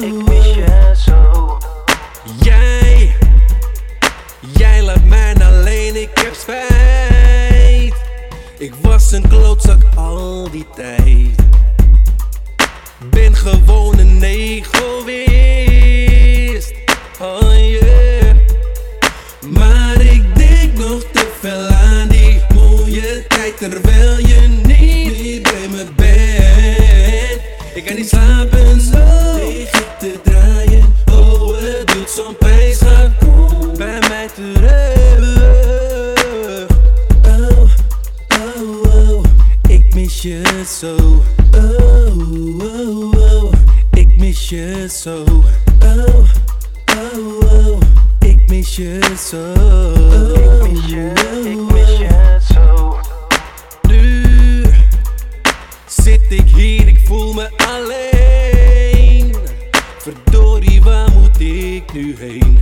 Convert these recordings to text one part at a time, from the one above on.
ik mis je zo. Jij, jij laat mij nou alleen, ik heb spijt. Ik was een klootzak al die tijd. Ben gewoon een egoïst. Oh yeah. Maar ik denk nog te veel aan die mooie tijd terwijl je niet, bij me bent. Ik kan niet slapen zo. Je zo. Oh, oh, oh, ik mis je zo. Oh, oh, oh, ik mis je zo. Ik mis je, ik mis je zo. Nu zit ik hier, ik voel me alleen. Verdorie, waar moet ik nu heen?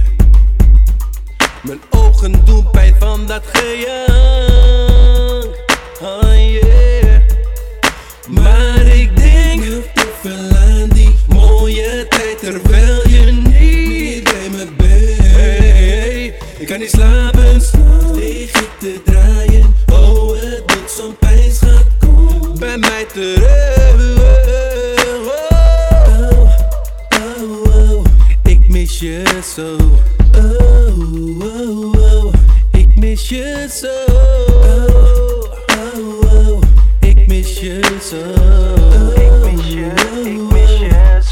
Mijn ogen doen pijn van dat gejank. Terwijl je niet bij me bent. Ik kan niet slapen, s'nachts tegen te draaien. Oh, het doet zo'n pijn, schat. Kom bij mij terug. Oh, oh, oh, ik mis je zo. Oh, oh, oh, ik mis je zo. Oh, oh, oh, ik mis je zo. Ik mis je, ik mis je zo.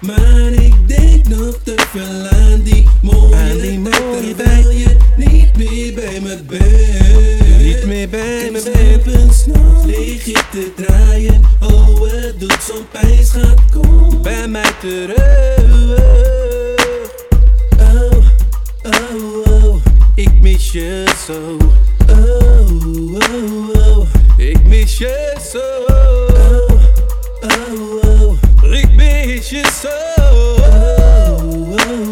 Maar ik denk nog te veel aan die mooie, Aan die mooie terwijl je niet meer bij me bent. Niet meer bij me bent. bent. Lig je te draaien. Oh, het doet zo'n pijn, schat. Kom bij mij terug. Oh, oh, oh, ik mis je zo. Oh, oh, oh, ik mis je zo. Oh, oh, It's your. Oh, oh. oh, oh.